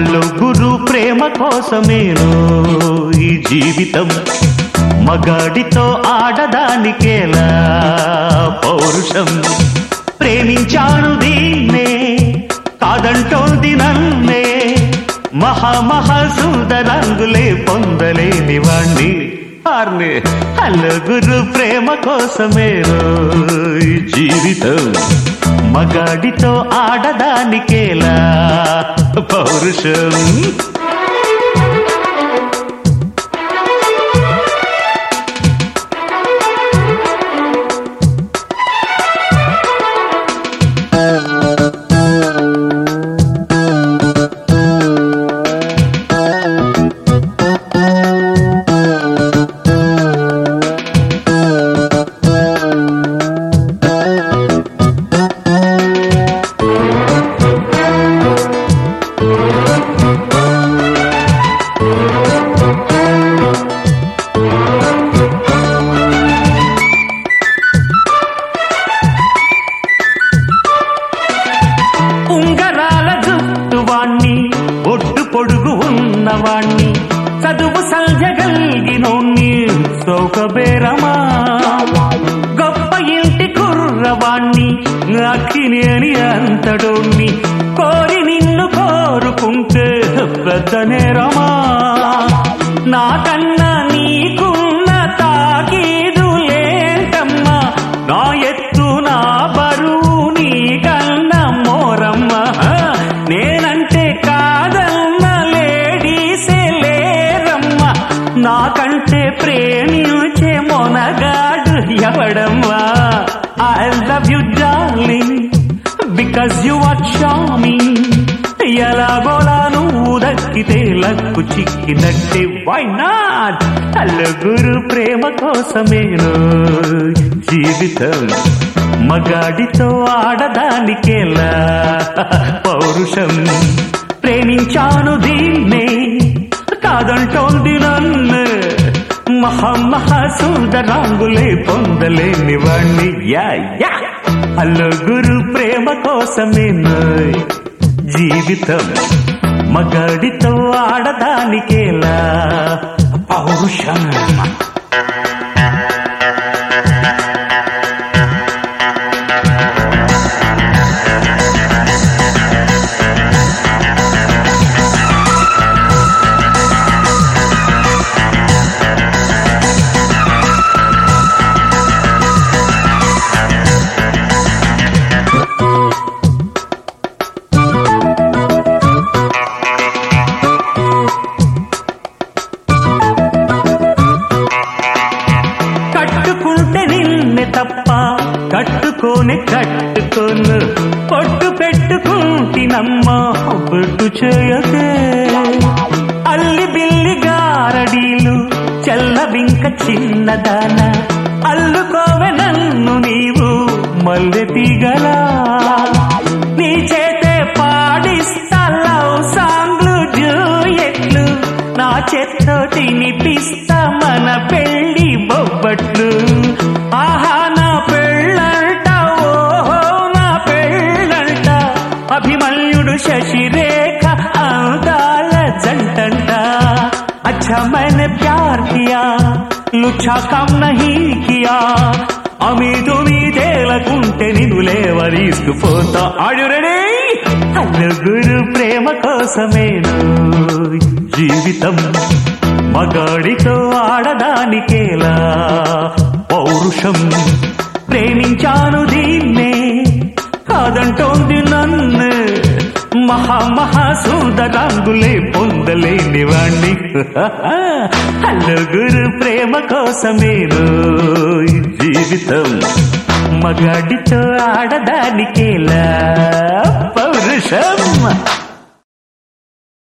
Hello గురు ప్రేమ కోసమేను ఈ జీవితం మగాడితో ఆడదానికేలా పౌరుషం. ప్రేమించాను దీన్నే కాదంటోంది నన్నే మహా మహా పొందలేని వాణ్ణి. ఆర్నే హలో గురు ప్రేమ కోసమేను ఈ జీవితం. మగాడితో ఆడదానికేలా? పౌరుషం. ఉన్నవాణ్ణి. చదువు సంధ్యగలిగినోణ్ణి సౌకబేరమా గొప్ప ఇంటి కుర్రవాణ్ణి. అక్కినేని అంతడోణ్ణి కోరి నిన్ను కోరుకుంటే పెద్ద నేరమా. నాకన్నా ఎవడమ్మా I love you darling because you are charming ఎలాగోలా నువ్వు దక్కితే లక్కు చిక్కినట్టే? వై నాట్ అల్లుగురు ప్రేమ కోసమేను జీవితం. మగాడితో ఆడదానికేలా? పౌరుషం. ప్రేమించాను దీన్నే. కాదంటోంది నన్ను. మహా మహా సుందరాంగులే పొందలేని వాణ్ణి. Yeah yeah. అల్లగురు ప్రేమ కోసమే జీవితం మగాడితో ఆడదానికేలా. పౌరుషం కట్టుకుంటే నిన్నే తప్ప కట్టుకోని కట్టుకోను. పొట్టు పెట్టుకుంటినమ్మ బొట్టు చేయకే. అల్లి బిల్లి గారడీలు చెల్లవింక చిన్నదాన. అల్లుకోవె నన్ను నీవు మల్లె తీగలా. అభిమన్యుడు శశిరేఖ అందాల జంటంట अच्छा मैंने प्यार किया लुच्छा कम नहीं किया అమీదు మీదేలకుంటే నిన్ను లేవరీసుకుపోతా ఆడు రెడీ నలుగురు ప్రేమ కోసమేను జీవితం మగాడితో ఆడదానికేలా పౌరుషం ప్రేమించాను దీన్నే కాదంటోంది నన్ను మహా మహా సుందరాంగులే పొందలేని వాణ్ణి. నలుగురు ప్రేమ కోసమేను జీవితం. మగాడితో ఆడదానికేలా? పౌరుషం.